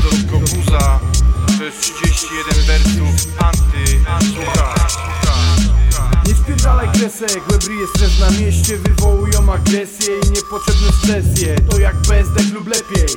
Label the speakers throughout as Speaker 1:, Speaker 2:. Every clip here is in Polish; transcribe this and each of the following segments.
Speaker 1: Goguza To jest 31 wersów anty
Speaker 2: Nie wpierdalaj kresek, łebry jest stres na mieście. Wywołują agresję i niepotrzebne stresje. To jak bezdech lub lepiej.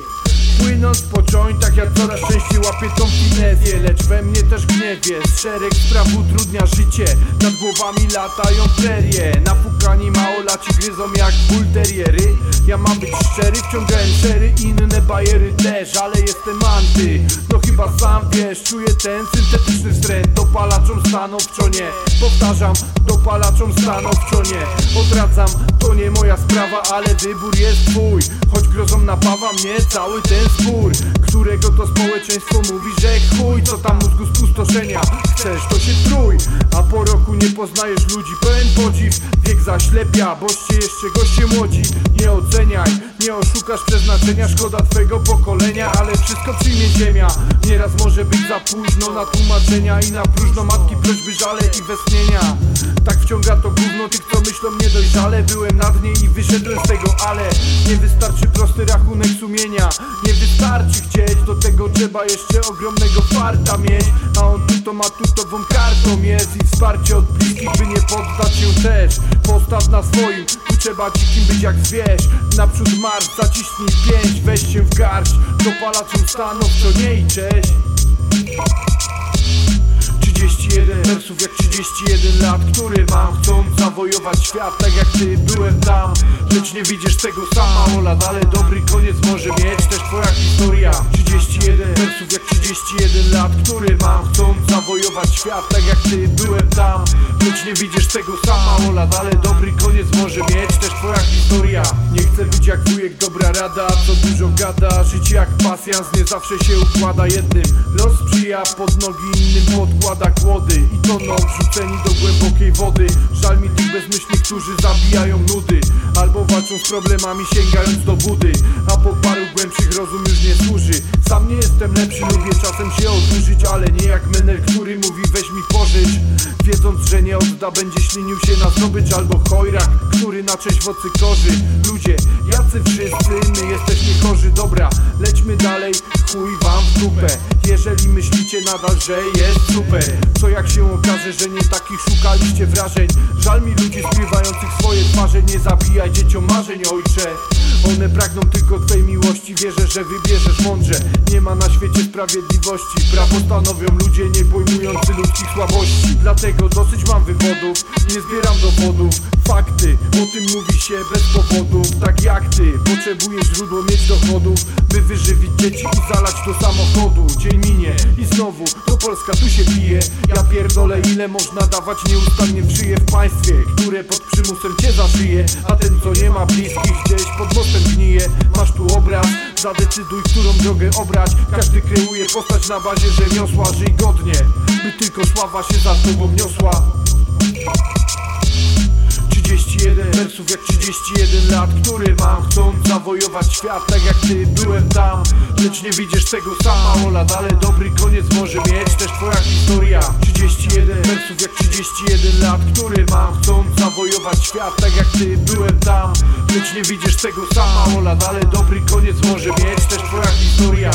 Speaker 2: Płynąc po jointach, ja coraz częściej łapię tą finezję. Lecz we mnie też gniew jest Szereg spraw utrudnia życie. Nad głowami latają prerie Napukani małolaci gryzą jak bulteriery Ja mam być szczery, wciągałem szery Inne bajery też, ale jestem anty. No chyba sam wiesz, czuję ten syntetyczny wstręt. Dopalaczom stanowczo nie? Powtarzam, dopalaczom stanowczo nie? Odradzam, to nie moja sprawa, ale wybór jest twój. Choć grozą napawa mnie cały ten spór Którego to społeczeństwo mówi, że chuj Co tam mózgu spustoszenia. Chcesz to się trój A po roku nie poznajesz ludzi. Pełen podziw, wiek zaślepia Boście jeszcze goście młodzi. Nie oceniaj, nie oszukasz przeznaczenia Szkoda twego pokolenia, ale wszystko przyjmie ziemia. Nieraz może być za późno na tłumaczenia I na próżno matki prośby, żale i westchnienia. Tak wciąga to gówno tych, co myślą niedojrzale Byłem na dnie i wyszedłem z tego, ale Nie wystarczy prosty rachunek sumienia. Nie wystarczy chcieć, do tego trzeba jeszcze ogromnego farta mieć. A on tu to ma tutową kartą jest I wsparcie od bliskich, by nie poddać się też. Postaw na swoim, tu trzeba dzikim być jak zwierz. Naprzód marsz, zaciśnij pięć, weź się w garść. Dopalaczem stanowczo nie i cześć. 31 wersów jak 31 lat, który mam Chcąc zawojować świat tak jak ty byłem tam. Lecz nie widzisz tego sama Ola, ale dobry koniec może mieć też twoja historia. 31 wersów jak 31 lat, który mam Chcąc zawojować świat tak jak ty byłem tam. Lecz nie widzisz tego sama Ola, ale dobry koniec może mieć też twoja historia. Nie chcę być jak wujek, dobra rada, co dużo gada. Życie jak pasjans, nie zawsze się układa jednym. Los sprzyja pod nogi, innym podkłada kłody. I toną wrzuceni do głębokiej wody. Żal mi tych bezmyślnych, którzy zabijają nudy. Albo walczą z problemami sięgając do budy. A po paru głębszych rozum już nie służy. Sam nie jestem lepszy, lubię czasem się odurzyć Ale nie jak menel, który mówi weź mi pożycz. Wiedząc, że nie odda, będzie ślinił się na zdobycz Albo chojrak, który na cześć wocy korzy Ludzie, jacy wszyscy, my jesteśmy chorzy. Dobra, lećmy dalej, chuj wam w dupę. Jeżeli myślicie nadal, że jest super. Co jak się okaże, że nie takich szukaliście wrażeń? Żal mi ludzi śpiewających swoje twarze. Nie zabijaj dzieciom marzeń, ojcze. One pragną tylko Twej miłości. Wierzę, że wybierzesz mądrze. Nie ma na świecie sprawiedliwości. Prawo stanowią ludzie nie pojmujący ludzkich słabości. Dlatego dosyć mam wywodów. Nie zbieram dowodów Fakty, o tym mówi się bez powodów Tak jak ty, potrzebuję źródło mieć dochodów By wyżywić dzieci i zalać do samochodu. Dzień minie i znowu to Polska tu się bije Ja pierdolę ile można dawać nieustannie w szyję w państwie Które pod przymusem cię zaszyje. A ten co nie ma bliskich gdzieś pod mostem gnije. Masz tu obraz, zadecyduj którą drogę obrać. Każdy kreuje postać na bazie rzemiosła Żyj godnie, by tylko sława się za tobą niosła. 31 wersów jak 31 lat, który mam Chcąc zawojować świat tak jak ty. Byłem tam Lecz nie widzisz tego sama. Ola, ale dobry koniec może mieć też twoja historia. 31 wersów jak 31 lat, który mam Chcąc zawojować świat tak jak ty. Byłem tam Lecz nie widzisz tego sama. Ola, ale dobry koniec może mieć też twoja historia